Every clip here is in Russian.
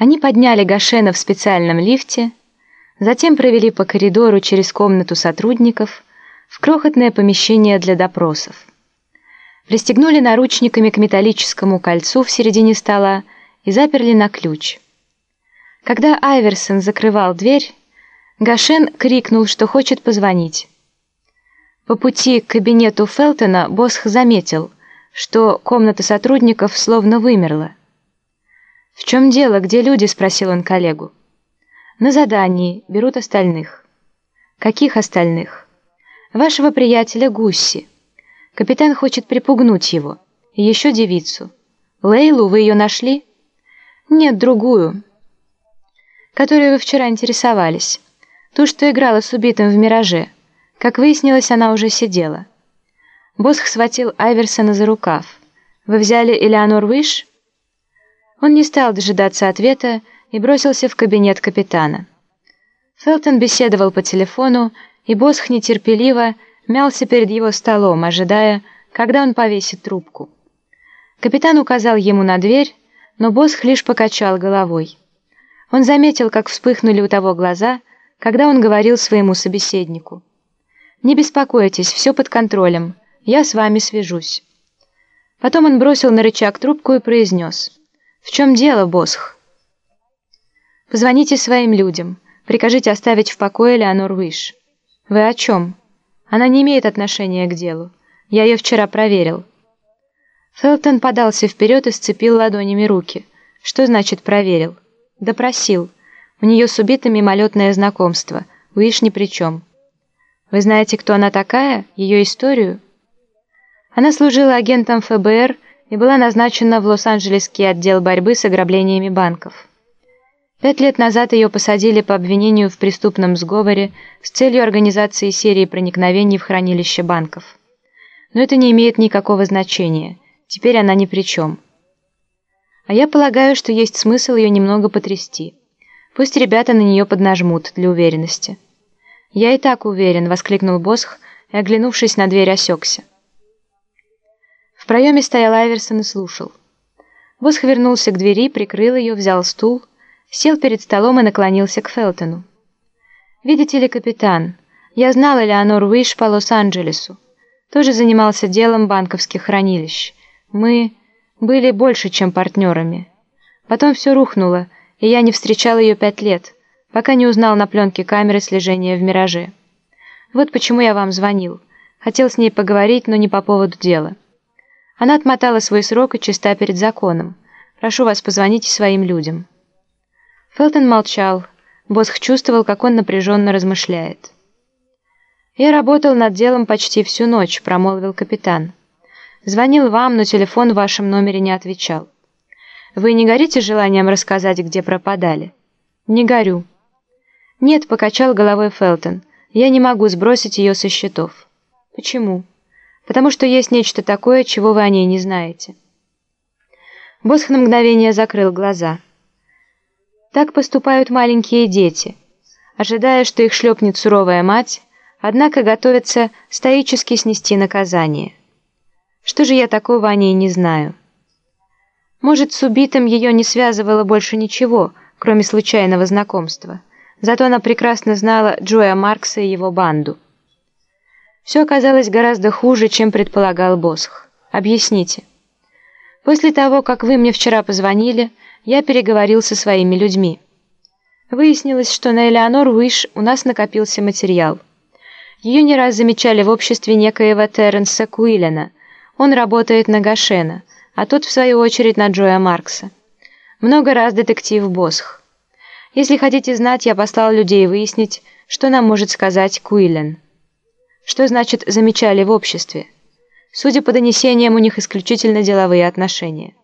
Они подняли Гашена в специальном лифте, затем провели по коридору через комнату сотрудников в крохотное помещение для допросов. Пристегнули наручниками к металлическому кольцу в середине стола и заперли на ключ. Когда Айверсон закрывал дверь, Гашен крикнул, что хочет позвонить. По пути к кабинету Фелтона Босх заметил, что комната сотрудников словно вымерла. «В чем дело? Где люди?» — спросил он коллегу. «На задании. Берут остальных». «Каких остальных?» «Вашего приятеля Гусси. Капитан хочет припугнуть его. Еще девицу. Лейлу, вы ее нашли?» «Нет, другую, которой вы вчера интересовались. Ту, что играла с убитым в «Мираже». Как выяснилось, она уже сидела». Босх схватил Айверсона за рукав. «Вы взяли Элеонор Уиш?» Он не стал дожидаться ответа и бросился в кабинет капитана. Фелтон беседовал по телефону, и Босх нетерпеливо мялся перед его столом, ожидая, когда он повесит трубку. Капитан указал ему на дверь, но Босх лишь покачал головой. Он заметил, как вспыхнули у того глаза, когда он говорил своему собеседнику. «Не беспокойтесь, все под контролем, я с вами свяжусь». Потом он бросил на рычаг трубку и произнес – «В чем дело, Босх?» «Позвоните своим людям. Прикажите оставить в покое Леонор Виш». «Вы о чем?» «Она не имеет отношения к делу. Я ее вчера проверил». Фелтон подался вперед и сцепил ладонями руки. «Что значит «проверил»?» «Допросил. У нее с убитым мимолетное знакомство. Уиш ни при чем». «Вы знаете, кто она такая? Ее историю?» Она служила агентом ФБР и была назначена в Лос-Анджелесский отдел борьбы с ограблениями банков. Пять лет назад ее посадили по обвинению в преступном сговоре с целью организации серии проникновений в хранилище банков. Но это не имеет никакого значения. Теперь она ни при чем. А я полагаю, что есть смысл ее немного потрясти. Пусть ребята на нее поднажмут для уверенности. «Я и так уверен», — воскликнул Босх и, оглянувшись на дверь, осекся. Проеме стоял Айверсон и слушал. Босх вернулся к двери, прикрыл ее, взял стул, сел перед столом и наклонился к Фелтону. «Видите ли, капитан, я знал Элеонор Уиш по Лос-Анджелесу. Тоже занимался делом банковских хранилищ. Мы были больше, чем партнерами. Потом все рухнуло, и я не встречал ее пять лет, пока не узнал на пленке камеры слежения в «Мираже». Вот почему я вам звонил. Хотел с ней поговорить, но не по поводу дела». Она отмотала свой срок и чиста перед законом. Прошу вас, позвоните своим людям». Фелтон молчал. Босх чувствовал, как он напряженно размышляет. «Я работал над делом почти всю ночь», — промолвил капитан. «Звонил вам, но телефон в вашем номере не отвечал. Вы не горите желанием рассказать, где пропадали?» «Не горю». «Нет», — покачал головой Фелтон. «Я не могу сбросить ее со счетов». «Почему?» Потому что есть нечто такое, чего вы о ней не знаете». Босх на мгновение закрыл глаза. Так поступают маленькие дети, ожидая, что их шлепнет суровая мать, однако готовятся стоически снести наказание. Что же я такого о ней не знаю? Может, с убитым ее не связывало больше ничего, кроме случайного знакомства. Зато она прекрасно знала Джоя Маркса и его банду. Все оказалось гораздо хуже, чем предполагал Босх. Объясните. После того, как вы мне вчера позвонили, я переговорил со своими людьми. Выяснилось, что на Элеонор Уиш у нас накопился материал. Ее не раз замечали в обществе некоего Терренса Куиллена. Он работает на Гашена, а тот, в свою очередь, на Джоя Маркса. Много раз детектив Босх. Если хотите знать, я послал людей выяснить, что нам может сказать Куиллен. Что значит «замечали в обществе»? Судя по донесениям, у них исключительно деловые отношения.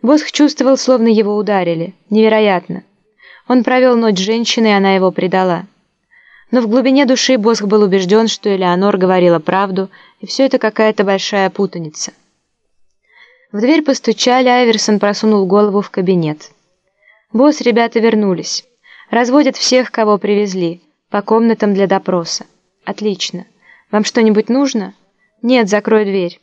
Босх чувствовал, словно его ударили. Невероятно. Он провел ночь с женщиной, она его предала. Но в глубине души Босх был убежден, что Элеонор говорила правду, и все это какая-то большая путаница. В дверь постучали, Айверсон просунул голову в кабинет. «Босс, ребята вернулись. Разводят всех, кого привезли, по комнатам для допроса. «Отлично. Вам что-нибудь нужно?» «Нет, закрой дверь».